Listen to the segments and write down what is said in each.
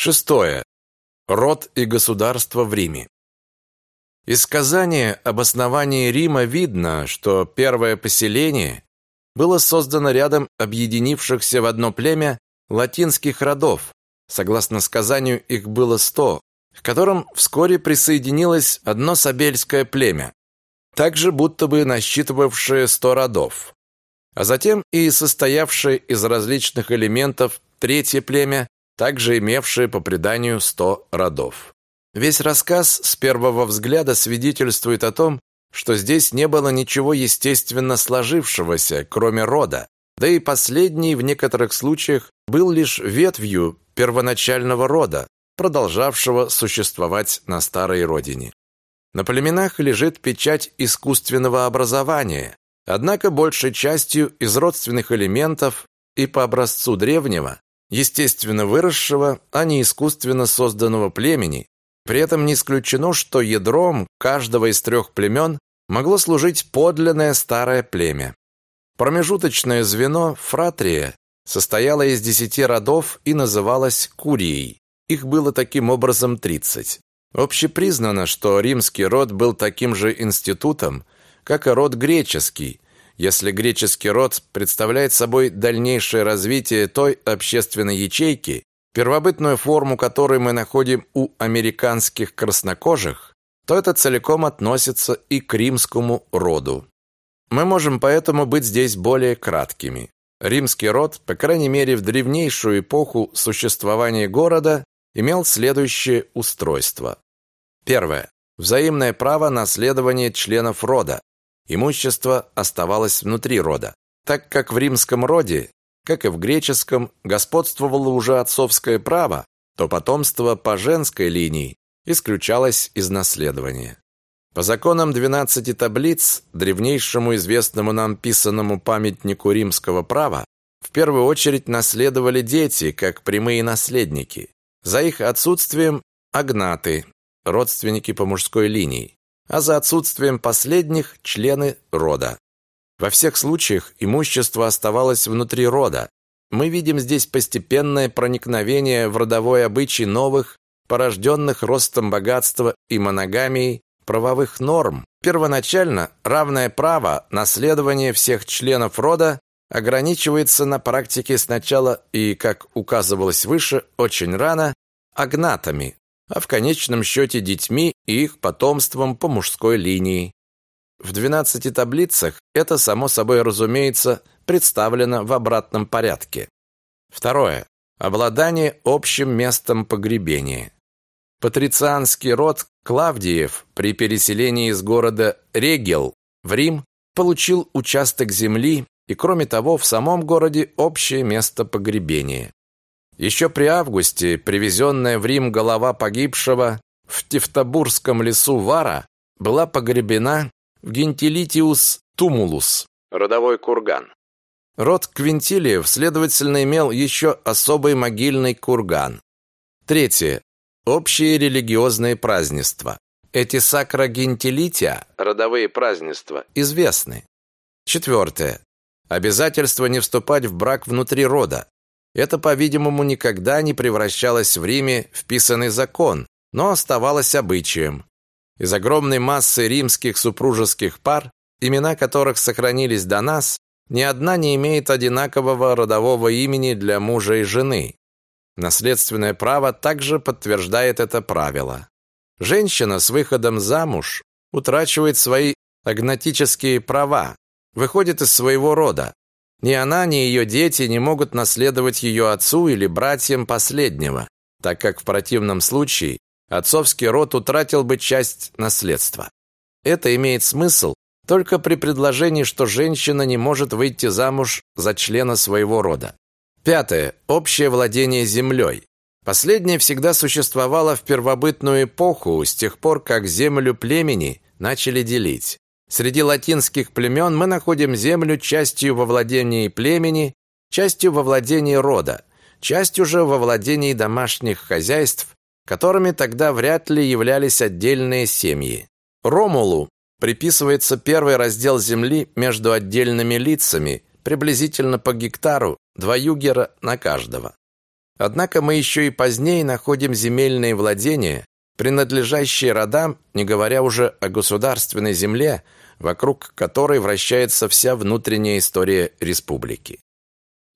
Шестое. Род и государство в Риме. Из сказания об основании Рима видно, что первое поселение было создано рядом объединившихся в одно племя латинских родов. Согласно сказанию, их было сто, к которым вскоре присоединилось одно сабельское племя, также будто бы насчитывавшее сто родов. А затем и состоявшее из различных элементов третье племя, также имевшее по преданию сто родов. Весь рассказ с первого взгляда свидетельствует о том, что здесь не было ничего естественно сложившегося, кроме рода, да и последний в некоторых случаях был лишь ветвью первоначального рода, продолжавшего существовать на старой родине. На племенах лежит печать искусственного образования, однако большей частью из родственных элементов и по образцу древнего, естественно выросшего, а не искусственно созданного племени, при этом не исключено, что ядром каждого из трех племен могло служить подлинное старое племя. Промежуточное звено, фратрия, состояло из десяти родов и называлось курией. Их было таким образом тридцать. Общепризнано, что римский род был таким же институтом, как и род греческий, если греческий род представляет собой дальнейшее развитие той общественной ячейки, первобытную форму которой мы находим у американских краснокожих, то это целиком относится и к римскому роду. Мы можем поэтому быть здесь более краткими. Римский род, по крайней мере в древнейшую эпоху существования города, имел следующее устройство. Первое. Взаимное право наследования членов рода. Имущество оставалось внутри рода. Так как в римском роде как и в греческом, господствовало уже отцовское право, то потомство по женской линии исключалось из наследования. По законам 12 таблиц, древнейшему известному нам писанному памятнику римского права, в первую очередь наследовали дети, как прямые наследники. За их отсутствием – агнаты, родственники по мужской линии, а за отсутствием последних – члены рода. Во всех случаях имущество оставалось внутри рода. Мы видим здесь постепенное проникновение в родовой обычай новых, порожденных ростом богатства и моногамией, правовых норм. Первоначально равное право наследования всех членов рода ограничивается на практике сначала и, как указывалось выше, очень рано, агнатами, а в конечном счете детьми и их потомством по мужской линии. В 12 таблицах это, само собой разумеется, представлено в обратном порядке. Второе. Обладание общим местом погребения. Патрицианский род Клавдиев при переселении из города Регел в Рим получил участок земли и, кроме того, в самом городе общее место погребения. Еще при августе привезенная в Рим голова погибшего в Тевтобурском лесу Вара была погребена в Гентилитиус тумулус, родовой курган. Род Квинтилиев, следовательно, имел еще особый могильный курган. Третье. Общие религиозные празднества. Эти сакрогентилития, родовые празднества, известны. Четвертое. Обязательство не вступать в брак внутри рода. Это, по-видимому, никогда не превращалось в Риме в писанный закон, но оставалось обычаем. Из огромной массы римских супружеских пар, имена которых сохранились до нас, ни одна не имеет одинакового родового имени для мужа и жены. Наследственное право также подтверждает это правило. Женщина с выходом замуж утрачивает свои агнатические права, выходит из своего рода. Ни она, ни ее дети не могут наследовать ее отцу или братьям последнего, так как в противном случае отцовский род утратил бы часть наследства. Это имеет смысл только при предложении, что женщина не может выйти замуж за члена своего рода. Пятое. Общее владение землей. Последнее всегда существовало в первобытную эпоху, с тех пор, как землю племени начали делить. Среди латинских племен мы находим землю частью во владении племени, частью во владении рода, частью же во владении домашних хозяйств которыми тогда вряд ли являлись отдельные семьи. Ромулу приписывается первый раздел земли между отдельными лицами, приблизительно по гектару, два югера на каждого. Однако мы еще и позднее находим земельные владения, принадлежащие родам, не говоря уже о государственной земле, вокруг которой вращается вся внутренняя история республики.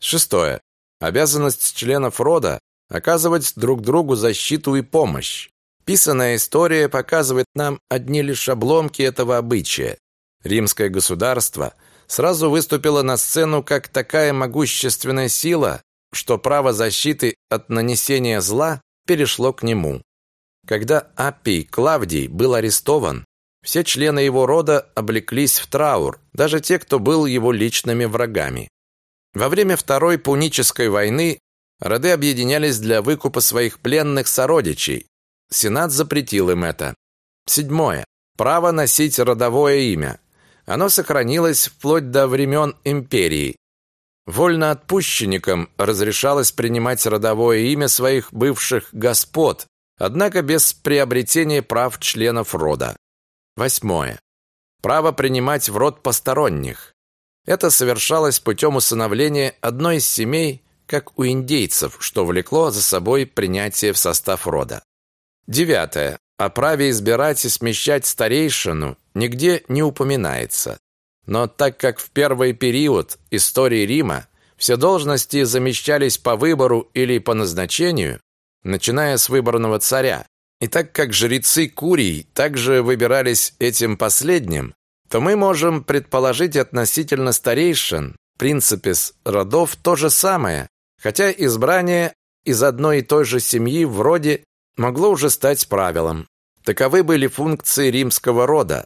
Шестое. Обязанность членов рода оказывать друг другу защиту и помощь. Писанная история показывает нам одни лишь обломки этого обычая. Римское государство сразу выступило на сцену как такая могущественная сила, что право защиты от нанесения зла перешло к нему. Когда Аппий Клавдий был арестован, все члены его рода облеклись в траур, даже те, кто был его личными врагами. Во время Второй Пунической войны роды объединялись для выкупа своих пленных сородичей. Сенат запретил им это. Седьмое. Право носить родовое имя. Оно сохранилось вплоть до времен империи. Вольноотпущенникам разрешалось принимать родовое имя своих бывших господ, однако без приобретения прав членов рода. Восьмое. Право принимать в род посторонних. Это совершалось путем усыновления одной из семей, как у индейцев, что влекло за собой принятие в состав рода. Девятое. О праве избирать и смещать старейшину нигде не упоминается. Но так как в первый период истории Рима все должности замещались по выбору или по назначению, начиная с выборного царя, и так как жрецы Курий также выбирались этим последним, то мы можем предположить относительно старейшин, принципес родов то же самое, хотя избрание из одной и той же семьи в роде могло уже стать правилом. Таковы были функции римского рода,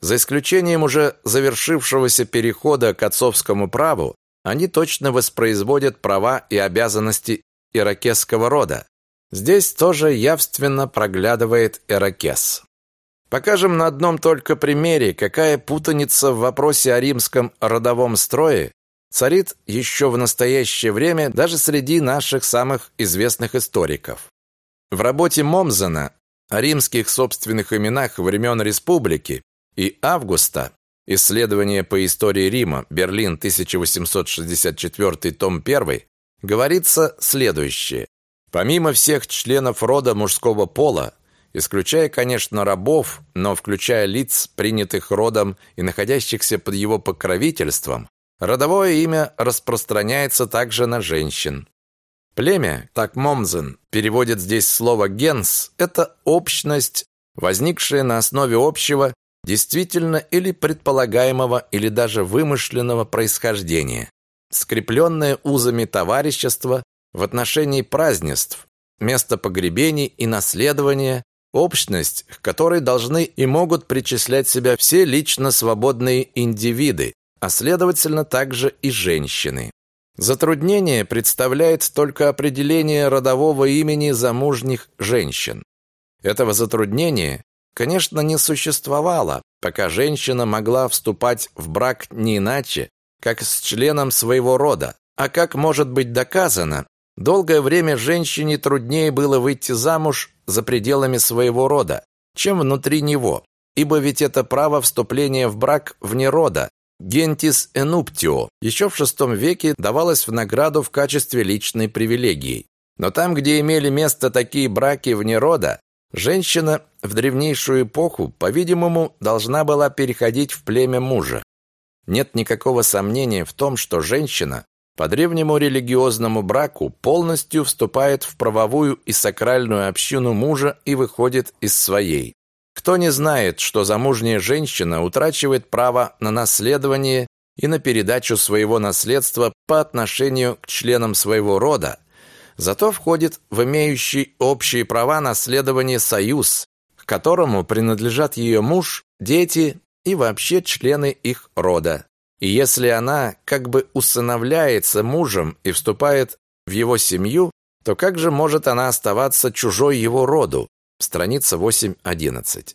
за исключением уже завершившегося перехода к отцовскому праву, они точно воспроизводят права и обязанности иракесского рода. Здесь тоже явственно проглядывает иракес. Покажем на одном только примере, какая путаница в вопросе о римском родовом строе царит еще в настоящее время даже среди наших самых известных историков. В работе Момзена о римских собственных именах времен республики и Августа Исследование по истории Рима, Берлин, 1864, том 1, говорится следующее. Помимо всех членов рода мужского пола, исключая, конечно, рабов, но включая лиц, принятых родом и находящихся под его покровительством, родовое имя распространяется также на женщин. Племя, так Момзен переводит здесь слово «генс», это общность, возникшая на основе общего действительно или предполагаемого, или даже вымышленного происхождения, скрепленное узами товарищества в отношении празднеств, места погребений и наследования, общность, к которой должны и могут причислять себя все лично свободные индивиды, а следовательно также и женщины. Затруднение представляет только определение родового имени замужних женщин. Этого затруднения конечно, не существовало, пока женщина могла вступать в брак не иначе, как с членом своего рода. А как может быть доказано, долгое время женщине труднее было выйти замуж за пределами своего рода, чем внутри него, ибо ведь это право вступления в брак вне рода, гентис энуптио, еще в VI веке давалось в награду в качестве личной привилегии. Но там, где имели место такие браки вне рода, Женщина в древнейшую эпоху, по-видимому, должна была переходить в племя мужа. Нет никакого сомнения в том, что женщина по древнему религиозному браку полностью вступает в правовую и сакральную общину мужа и выходит из своей. Кто не знает, что замужняя женщина утрачивает право на наследование и на передачу своего наследства по отношению к членам своего рода, зато входит в имеющий общие права наследование союз, к которому принадлежат ее муж, дети и вообще члены их рода. И если она как бы усыновляется мужем и вступает в его семью, то как же может она оставаться чужой его роду? Страница 8.11.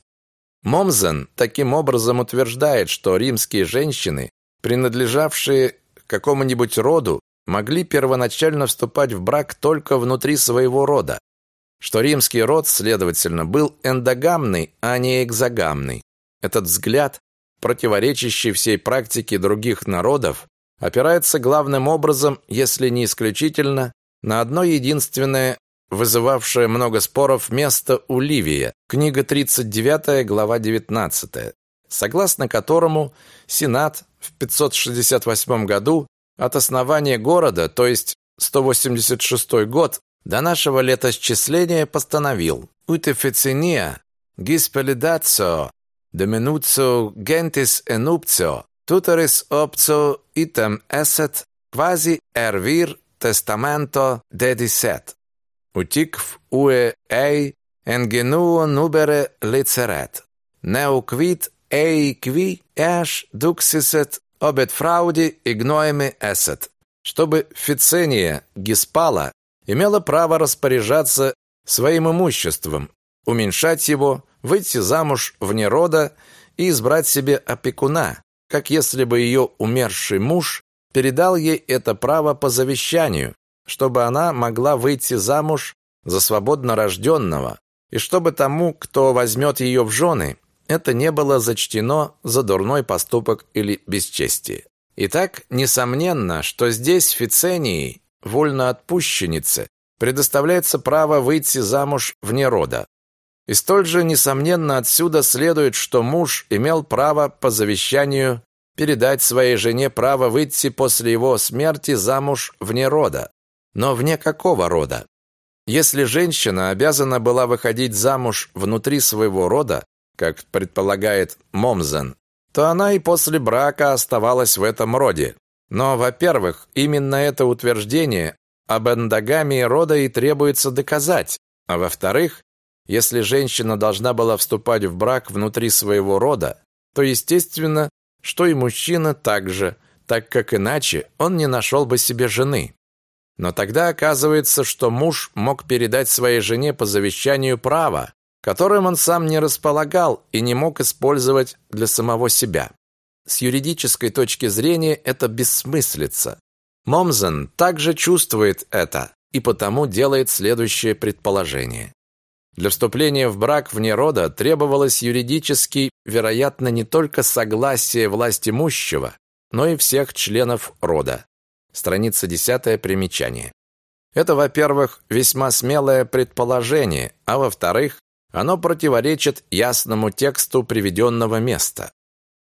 Момзен таким образом утверждает, что римские женщины, принадлежавшие какому-нибудь роду, могли первоначально вступать в брак только внутри своего рода, что римский род, следовательно, был эндогамный, а не экзогамный. Этот взгляд, противоречащий всей практике других народов, опирается главным образом, если не исключительно, на одно единственное, вызывавшее много споров, место у Ливия, книга 39, глава 19, согласно которому Сенат в 568 году от основания города, то есть 186 год, до нашего летосчисления постановил «Утефициния гиспелидацио dominutio gentis enuptio tuteris optio item esset quasi ervir testamento dedicet uticv ue ei engenuo nubere liceret neuquid ei qui эш дуксисет обет фрауди игноеми эсет, чтобы Фицения Гиспала имела право распоряжаться своим имуществом, уменьшать его, выйти замуж вне рода и избрать себе опекуна, как если бы ее умерший муж передал ей это право по завещанию, чтобы она могла выйти замуж за свободно рожденного, и чтобы тому, кто возьмет ее в жены, это не было зачтено за дурной поступок или бесчестие. Итак, несомненно, что здесь Фицении, вольноотпущеннице, предоставляется право выйти замуж вне рода. И столь же, несомненно, отсюда следует, что муж имел право по завещанию передать своей жене право выйти после его смерти замуж вне рода. Но вне какого рода? Если женщина обязана была выходить замуж внутри своего рода, как предполагает Момзен, то она и после брака оставалась в этом роде. Но, во-первых, именно это утверждение об эндогамии рода и требуется доказать, а во-вторых, если женщина должна была вступать в брак внутри своего рода, то естественно, что и мужчина также, так как иначе он не нашел бы себе жены. Но тогда оказывается, что муж мог передать своей жене по завещанию право, которым он сам не располагал и не мог использовать для самого себя. С юридической точки зрения это бессмыслица. Момзен также чувствует это и потому делает следующее предположение. Для вступления в брак вне рода требовалось юридически, вероятно, не только согласие власть имущего, но и всех членов рода. Страница 10 примечание. Это, во-первых, весьма смелое предположение, а во-вторых, оно противоречит ясному тексту приведенного места.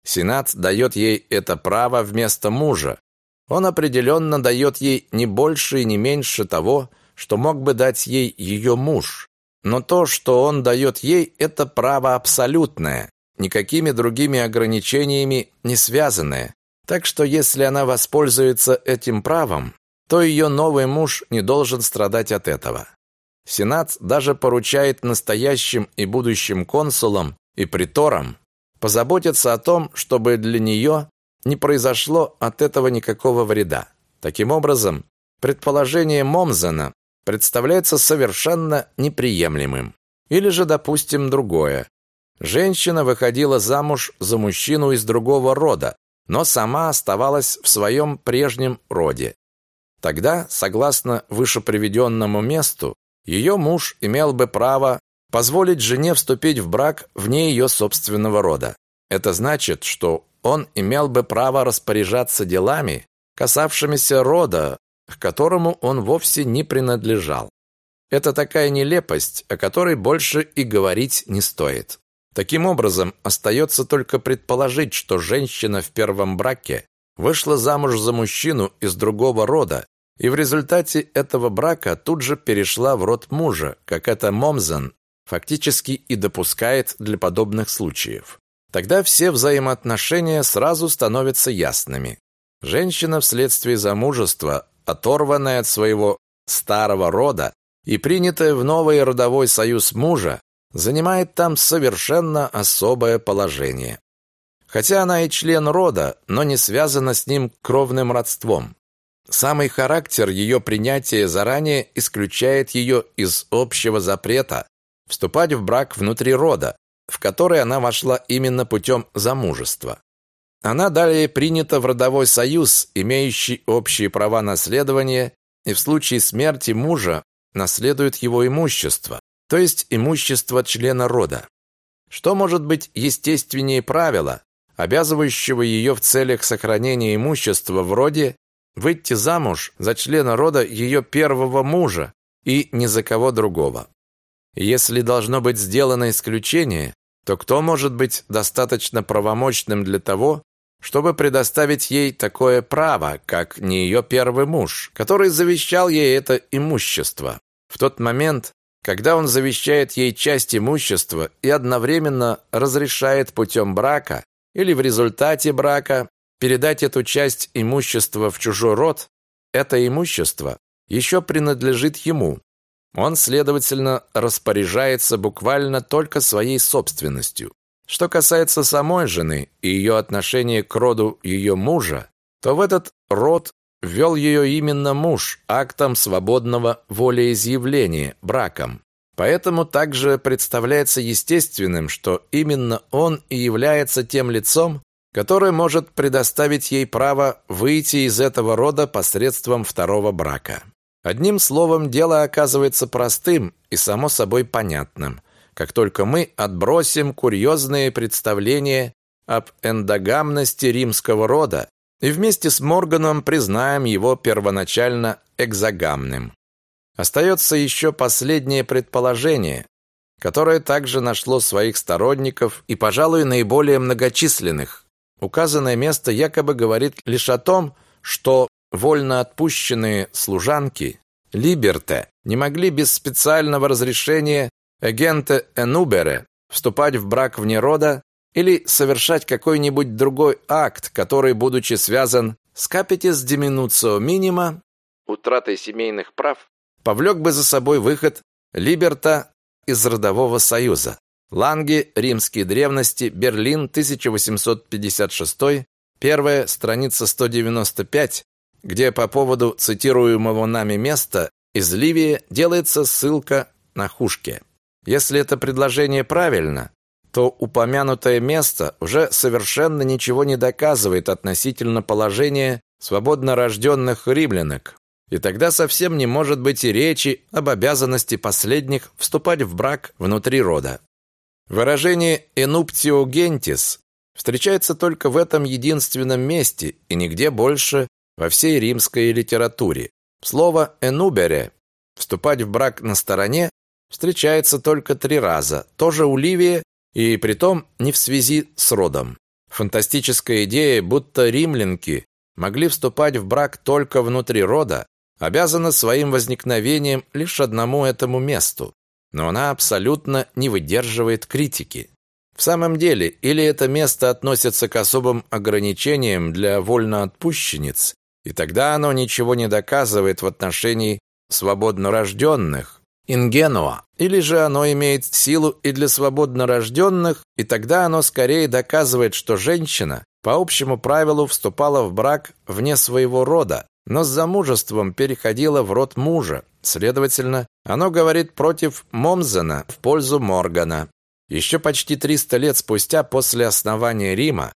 Сенат дает ей это право вместо мужа. Он определенно дает ей не больше и не меньше того, что мог бы дать ей ее муж. Но то, что он дает ей, это право абсолютное, никакими другими ограничениями не связанное. Так что если она воспользуется этим правом, то ее новый муж не должен страдать от этого. Сенат даже поручает настоящим и будущим консулам и приторам позаботиться о том, чтобы для нее не произошло от этого никакого вреда. Таким образом, предположение Момзена представляется совершенно неприемлемым. Или же, допустим, другое. Женщина выходила замуж за мужчину из другого рода, но сама оставалась в своем прежнем роде. Тогда, согласно вышеприведенному месту, ее муж имел бы право позволить жене вступить в брак вне ее собственного рода. Это значит, что он имел бы право распоряжаться делами, касавшимися рода, к которому он вовсе не принадлежал. Это такая нелепость, о которой больше и говорить не стоит. Таким образом, остается только предположить, что женщина в первом браке вышла замуж за мужчину из другого рода, и в результате этого брака тут же перешла в род мужа, как это Момзен фактически и допускает для подобных случаев. Тогда все взаимоотношения сразу становятся ясными. Женщина вследствие замужества оторванная от своего старого рода и принятая в новый родовой союз мужа, занимает там совершенно особое положение. Хотя она и член рода, но не связана с ним кровным родством. Самый характер ее принятия заранее исключает ее из общего запрета вступать в брак внутри рода, в который она вошла именно путем замужества. Она далее принята в родовой союз, имеющий общие права наследования, и в случае смерти мужа наследует его имущество, то есть имущество члена рода. Что может быть естественнее правила, обязывающего ее в целях сохранения имущества в роде выйти замуж за члена рода ее первого мужа и ни за кого другого. Если должно быть сделано исключение, то кто может быть достаточно правомочным для того, чтобы предоставить ей такое право, как не ее первый муж, который завещал ей это имущество? В тот момент, когда он завещает ей часть имущества и одновременно разрешает путем брака или в результате брака передать эту часть имущества в чужой род, это имущество еще принадлежит ему. Он, следовательно, распоряжается буквально только своей собственностью. Что касается самой жены и ее отношения к роду ее мужа, то в этот род ввел ее именно муж актом свободного волеизъявления, браком. Поэтому также представляется естественным, что именно он и является тем лицом, которое может предоставить ей право выйти из этого рода посредством второго брака. Одним словом, дело оказывается простым и само собой понятным как только мы отбросим курьезные представления об эндогамности римского рода и вместе с Морганом признаем его первоначально экзогамным. Остается еще последнее предположение, которое также нашло своих сторонников и, пожалуй, наиболее многочисленных. Указанное место якобы говорит лишь о том, что вольно отпущенные служанки Либерте не могли без специального разрешения агента Энубере, вступать в брак вне рода или совершать какой-нибудь другой акт, который, будучи связан с капитис диминуцио минима, утратой семейных прав, повлек бы за собой выход Либерта из родового союза. Ланге, Римские древности, Берлин, 1856, первая, страница 195, где по поводу цитируемого нами места из Ливии делается ссылка на Хушке. Если это предложение правильно, то упомянутое место уже совершенно ничего не доказывает относительно положения свободно рожденных римлянок. И тогда совсем не может быть и речи об обязанности последних вступать в брак внутри рода. Выражение «enuptio gentis» встречается только в этом единственном месте и нигде больше во всей римской литературе. Слово «enubere» – вступать в брак на стороне встречается только три раза, тоже у Ливии, и притом не в связи с родом. Фантастическая идея, будто римлянки могли вступать в брак только внутри рода, обязана своим возникновением лишь одному этому месту, но она абсолютно не выдерживает критики. В самом деле, или это место относится к особым ограничениям для вольноотпущенниц, и тогда оно ничего не доказывает в отношении свободно рожденных, ингенуа, или же оно имеет силу и для свободно рожденных, и тогда оно скорее доказывает, что женщина по общему правилу вступала в брак вне своего рода, но с замужеством переходила в род мужа. Следовательно, оно говорит против Момзена в пользу Моргана. Еще почти 300 лет спустя после основания Рима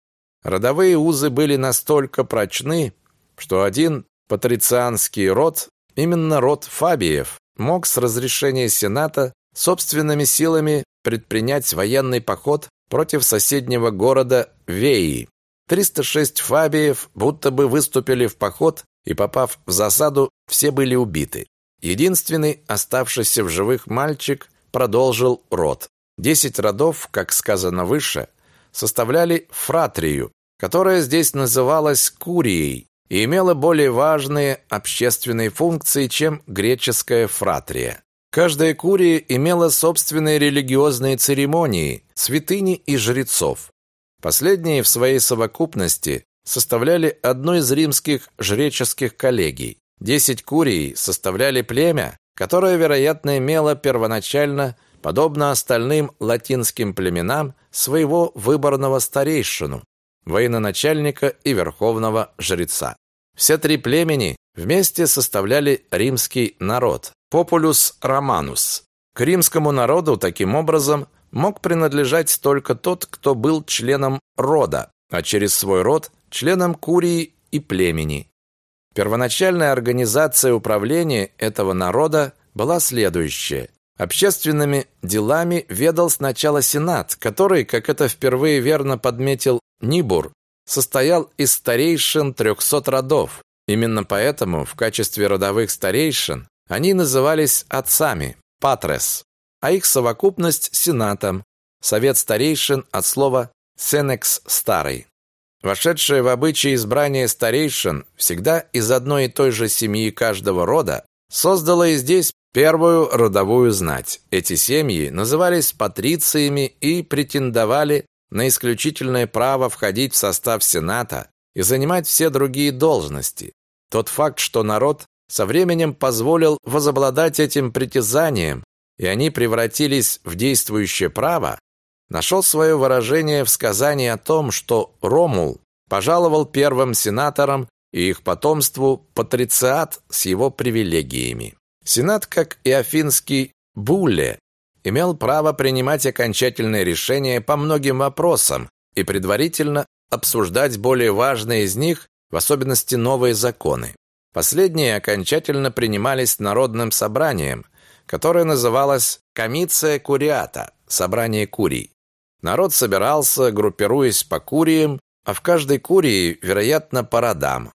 родовые узы были настолько прочны, что один патрицианский род, именно род Фабиев, мог с разрешения Сената собственными силами предпринять военный поход против соседнего города Веи. 306 фабиев будто бы выступили в поход, и, попав в засаду, все были убиты. Единственный оставшийся в живых мальчик продолжил род. Десять родов, как сказано выше, составляли фратрию, которая здесь называлась курией, и имела более важные общественные функции, чем греческая фратрия. Каждая курия имела собственные религиозные церемонии, святыни и жрецов. Последние в своей совокупности составляли одну из римских жреческих коллегий. Десять курий составляли племя, которое, вероятно, имело первоначально, подобно остальным латинским племенам, своего выборного старейшину, военачальника и верховного жреца. Все три племени вместе составляли римский народ – Populus Romanus. К римскому народу таким образом мог принадлежать только тот, кто был членом рода, а через свой род – членом курии и племени. Первоначальная организация управления этого народа была следующая. Общественными делами ведал сначала Сенат, который, как это впервые верно подметил Нибур, состоял из старейшин трехсот родов, Именно поэтому в качестве родовых старейшин они назывались отцами, патрес, а их совокупность – сенатом, совет старейшин от слова «сенекс» – старый. Вошедшее в обычаи избрание старейшин всегда из одной и той же семьи каждого рода создало и здесь первую родовую знать. Эти семьи назывались патрициями и претендовали на исключительное право входить в состав Сената и занимать все другие должности. Тот факт, что народ со временем позволил возобладать этим притязанием, и они превратились в действующее право, нашел свое выражение в сказании о том, что Ромул пожаловал первым сенаторам и их потомству патрициат с его привилегиями. Сенат, как и афинский булле, имел право принимать окончательные решения по многим вопросам и предварительно обсуждать более важные из них, в особенности новые законы. Последние окончательно принимались народным собранием, которое называлось «Комиция Куриата» – собрание курий. Народ собирался, группируясь по куриям, а в каждой курии, вероятно, по родам.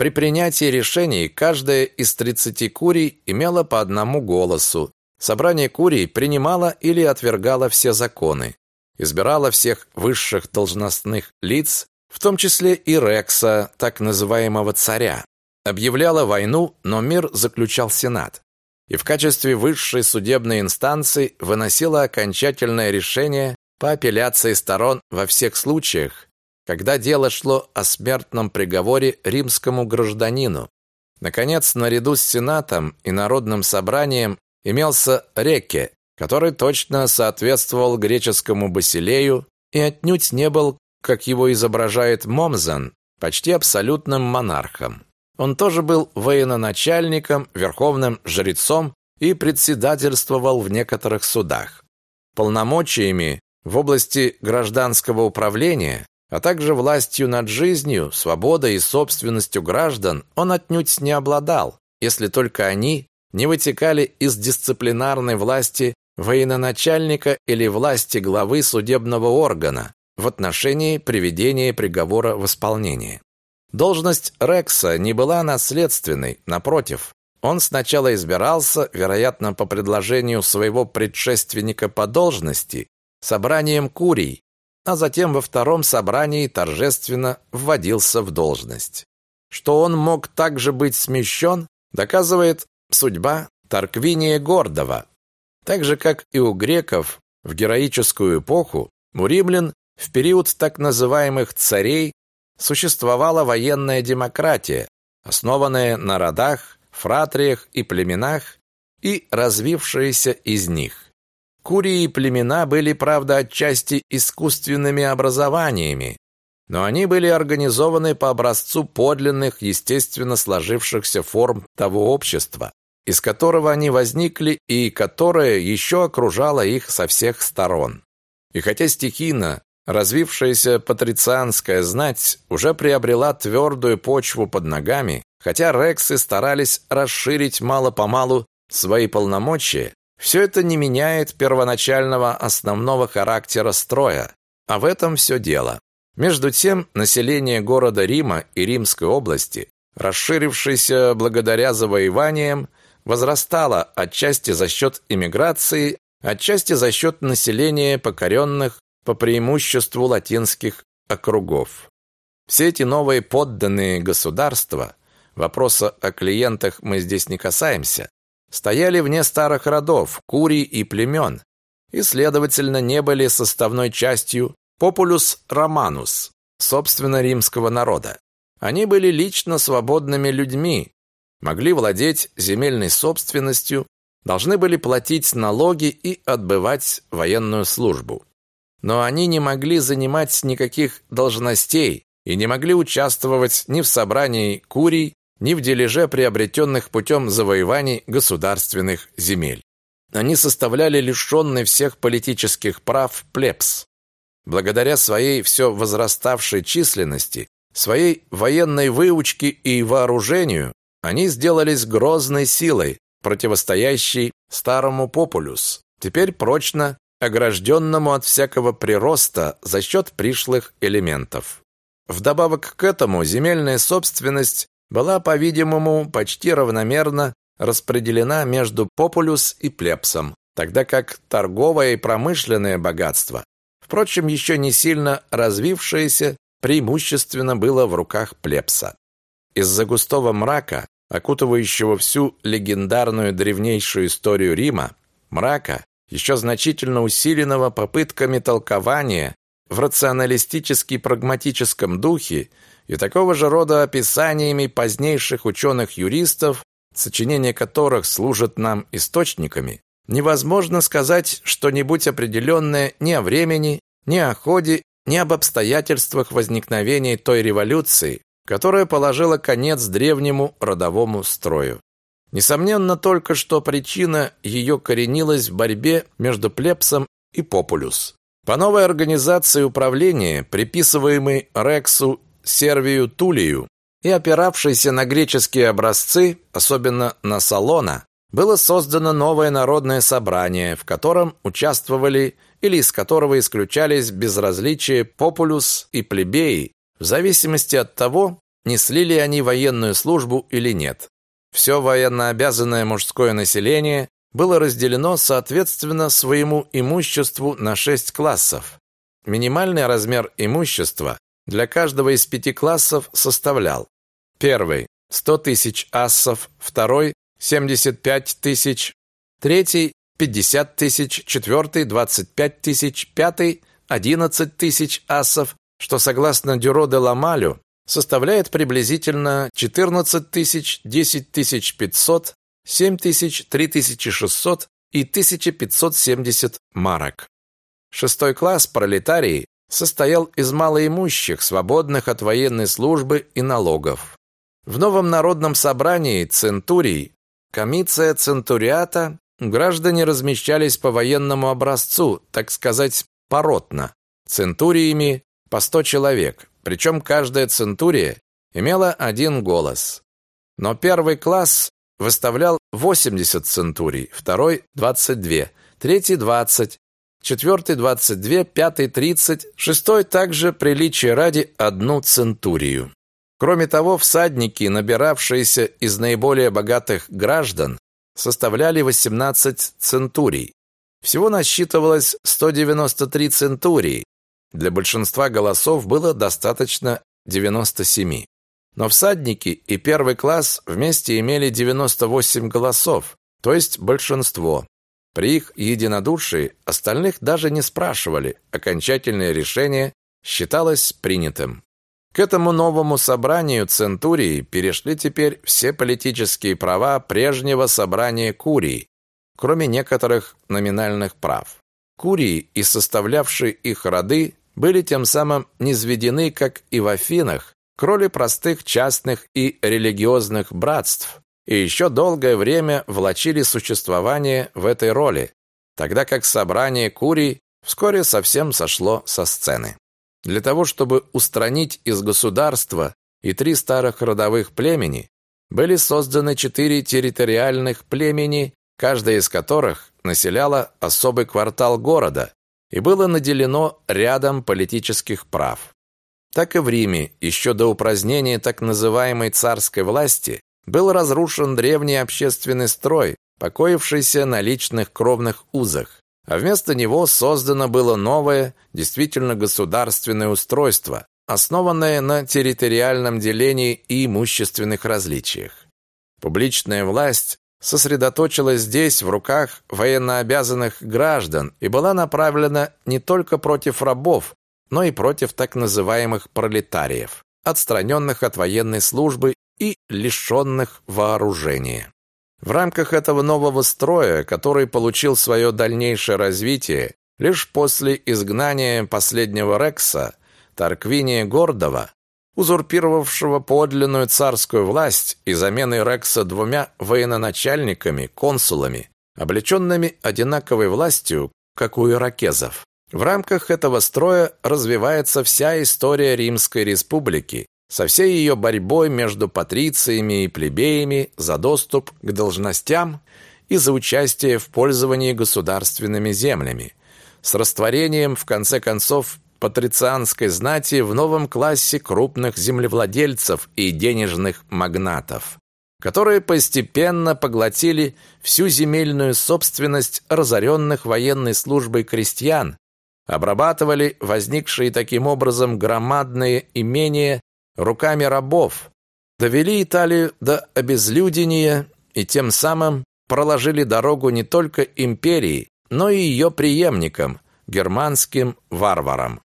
При принятии решений каждая из 30 курий имела по одному голосу. Собрание курий принимало или отвергало все законы, избирало всех высших должностных лиц, в том числе и Рекса, так называемого царя, объявляло войну, но мир заключал Сенат. И в качестве высшей судебной инстанции выносила окончательное решение по апелляции сторон во всех случаях, когда дело шло о смертном приговоре римскому гражданину. Наконец, наряду с Сенатом и Народным собранием имелся Реке, который точно соответствовал греческому Басилею и отнюдь не был, как его изображает Момзан, почти абсолютным монархом. Он тоже был военачальником, верховным жрецом и председательствовал в некоторых судах. Полномочиями в области гражданского управления, а также властью над жизнью, свободой и собственностью граждан он отнюдь не обладал, если только они не вытекали из дисциплинарной власти военачальника или власти главы судебного органа в отношении приведения приговора в исполнение. Должность Рекса не была наследственной, напротив, он сначала избирался, вероятно, по предложению своего предшественника по должности, собранием курий, а затем во втором собрании торжественно вводился в должность. Что он мог также быть смещен, доказывает судьба Тарквиния Гордова. Так же, как и у греков в героическую эпоху, у римлян в период так называемых царей существовала военная демократия, основанная на родах, фратриях и племенах и развившаяся из них. Курии племена были, правда, отчасти искусственными образованиями, но они были организованы по образцу подлинных, естественно сложившихся форм того общества, из которого они возникли и которое еще окружало их со всех сторон. И хотя стихийно развившаяся патрицианская знать уже приобрела твердую почву под ногами, хотя рексы старались расширить мало-помалу свои полномочия, все это не меняет первоначального основного характера строя, а в этом все дело. Между тем, население города Рима и Римской области, расширившееся благодаря завоеваниям, возрастало отчасти за счет иммиграции, отчасти за счет населения покоренных по преимуществу латинских округов. Все эти новые подданные государства, вопроса о клиентах мы здесь не касаемся, стояли вне старых родов, курий и племен, и, следовательно, не были составной частью популюс романус, собственно, римского народа. Они были лично свободными людьми, могли владеть земельной собственностью, должны были платить налоги и отбывать военную службу. Но они не могли занимать никаких должностей и не могли участвовать ни в собрании курий, ни в дележе приобретенных путем завоеваний государственных земель. Они составляли лишенный всех политических прав плебс. Благодаря своей все возраставшей численности, своей военной выучке и вооружению, они сделались грозной силой, противостоящей старому популюс, теперь прочно огражденному от всякого прироста за счет пришлых элементов. Вдобавок к этому земельная собственность была, по-видимому, почти равномерно распределена между популюс и плебсом, тогда как торговое и промышленное богатство, впрочем, еще не сильно развившееся, преимущественно было в руках плебса. Из-за густого мрака, окутывающего всю легендарную древнейшую историю Рима, мрака, еще значительно усиленного попытками толкования в рационалистически-прагматическом духе и такого же рода описаниями позднейших ученых-юристов, сочинения которых служат нам источниками, невозможно сказать что-нибудь определенное ни о времени, ни о ходе, ни об обстоятельствах возникновения той революции, которая положила конец древнему родовому строю. Несомненно только, что причина ее коренилась в борьбе между плебсом и популюс. По новой организации управления, приписываемой Рексу Сервию Тулию и опиравшейся на греческие образцы, особенно на Салона, было создано новое народное собрание, в котором участвовали или из которого исключались безразличие популюс и плебеи, в зависимости от того, несли ли они военную службу или нет. Все военнообязанное мужское население было разделено соответственно своему имуществу на шесть классов. Минимальный размер имущества для каждого из пяти классов составлял первый – 100 тысяч ассов, второй – 75 тысяч, третий – 50 тысяч, четвертый – 25 тысяч, пятый – 11 тысяч ассов, что, согласно Дюро де Ламалю, составляет приблизительно 14 тысяч, 10 тысяч 500, 7 тысяч, 3 тысячи 600 и 1570 марок. Шестой класс пролетарии состоял из малоимущих, свободных от военной службы и налогов. В новом народном собрании центурий, комиция центуриата, граждане размещались по военному образцу, так сказать, поротно, центуриями по 100 человек, причем каждая центурия имела один голос. Но первый класс выставлял 80 центурий, второй – 22, третий – 20, четвертый – 22, пятый – 30, шестой также приличие ради одну центурию. Кроме того, всадники, набиравшиеся из наиболее богатых граждан, составляли 18 центурий. Всего насчитывалось 193 центурии. Для большинства голосов было достаточно 97. Но всадники и первый класс вместе имели 98 голосов, то есть большинство. При их единодушии остальных даже не спрашивали, окончательное решение считалось принятым. К этому новому собранию Центурии перешли теперь все политические права прежнего собрания Курии, кроме некоторых номинальных прав. Курии и составлявшие их роды были тем самым низведены, как и в Афинах, к роли простых частных и религиозных братств, и еще долгое время влачили существование в этой роли, тогда как собрание Курий вскоре совсем сошло со сцены. Для того, чтобы устранить из государства и три старых родовых племени, были созданы четыре территориальных племени, каждое из которых населяло особый квартал города и было наделено рядом политических прав. Так и в Риме, еще до упразднения так называемой царской власти, был разрушен древний общественный строй, покоившийся на личных кровных узах, а вместо него создано было новое, действительно государственное устройство, основанное на территориальном делении и имущественных различиях. Публичная власть сосредоточилась здесь в руках военнообязанных граждан и была направлена не только против рабов, но и против так называемых пролетариев, отстраненных от военной службы и лишенных вооружения. В рамках этого нового строя, который получил свое дальнейшее развитие лишь после изгнания последнего Рекса, Тарквиния Гордова, узурпировавшего подлинную царскую власть и замены Рекса двумя военачальниками, консулами, облеченными одинаковой властью, как у иракезов. В рамках этого строя развивается вся история Римской республики, со всей ее борьбой между патрициями и плебеями за доступ к должностям и за участие в пользовании государственными землями, с растворением, в конце концов, патрицианской знати в новом классе крупных землевладельцев и денежных магнатов, которые постепенно поглотили всю земельную собственность разоренных военной службой крестьян, обрабатывали возникшие таким образом громадные имения руками рабов, довели Италию до обезлюдения и тем самым проложили дорогу не только империи, но и ее преемникам, германским варварам.